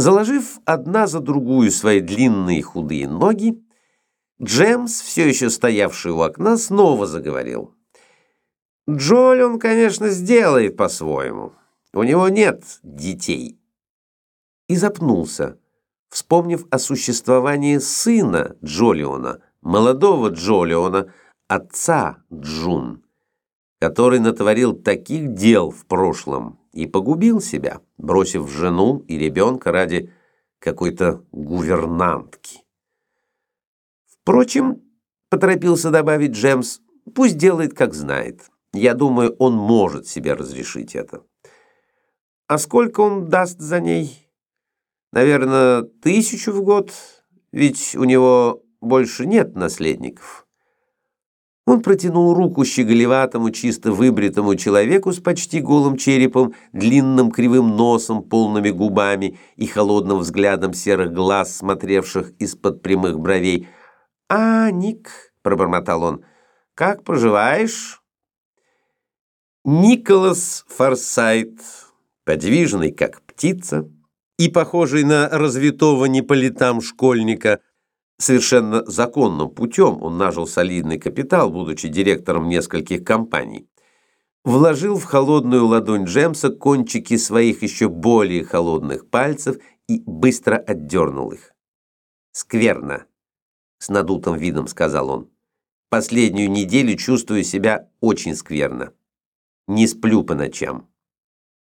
Заложив одна за другую свои длинные худые ноги, Джемс, все еще стоявший у окна, снова заговорил. «Джоль он, конечно, сделает по-своему. У него нет детей». И запнулся, вспомнив о существовании сына Джолиона, молодого Джолиона, отца Джун, который натворил таких дел в прошлом и погубил себя, бросив жену и ребенка ради какой-то гувернантки. Впрочем, поторопился добавить Джемс, пусть делает, как знает. Я думаю, он может себе разрешить это. А сколько он даст за ней? Наверное, тысячу в год, ведь у него больше нет наследников. Он протянул руку щеголеватому, чисто выбритому человеку с почти голым черепом, длинным кривым носом, полными губами и холодным взглядом серых глаз, смотревших из-под прямых бровей. «А, Ник», — пробормотал он, — «как поживаешь?» Николас Форсайт, подвижный, как птица, и похожий на развитого не школьника — Совершенно законным путем он нажил солидный капитал, будучи директором нескольких компаний. Вложил в холодную ладонь Джемса кончики своих еще более холодных пальцев и быстро отдернул их. «Скверно», — с надутым видом сказал он. «Последнюю неделю чувствую себя очень скверно. Не сплю по ночам.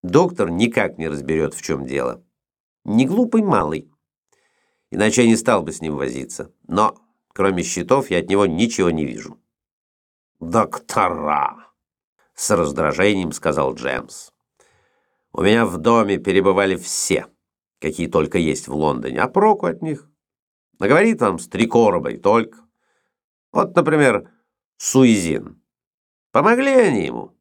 Доктор никак не разберет, в чем дело. Не глупый малый» иначе я не стал бы с ним возиться. Но, кроме счетов, я от него ничего не вижу». «Доктора!» — с раздражением сказал Джемс. «У меня в доме перебывали все, какие только есть в Лондоне, а проку от них? Наговорит вам с три короба и только. Вот, например, Суизин. Помогли они ему?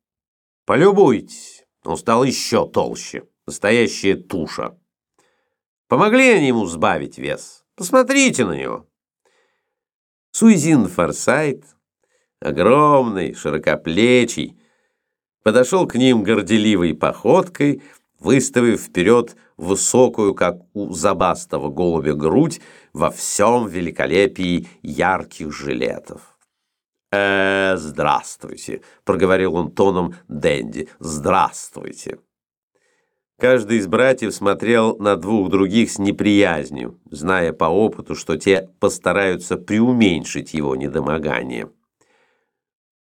Полюбуйтесь, он стал еще толще, настоящая туша». Помогли они ему сбавить вес. Посмотрите на него. Суизин Форсайт, огромный, широкоплечий, подошел к ним горделивой походкой, выставив вперед высокую, как у забастого голубя, грудь во всем великолепии ярких жилетов. «Э, здравствуйте», — проговорил он тоном Дэнди, — «здравствуйте». Каждый из братьев смотрел на двух других с неприязнью, зная по опыту, что те постараются преуменьшить его недомогание.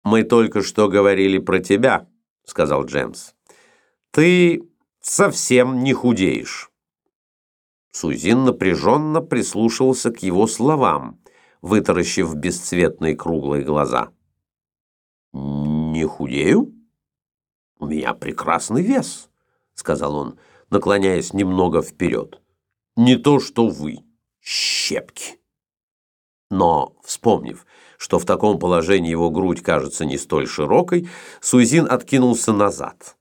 «Мы только что говорили про тебя», — сказал Джемс. «Ты совсем не худеешь». Сузин напряженно прислушивался к его словам, вытаращив бесцветные круглые глаза. «Не худею? У меня прекрасный вес» сказал он, наклоняясь немного вперед. «Не то, что вы, щепки». Но, вспомнив, что в таком положении его грудь кажется не столь широкой, Суизин откинулся назад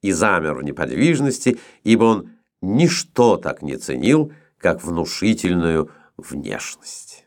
и замер в неподвижности, ибо он ничто так не ценил, как внушительную внешность.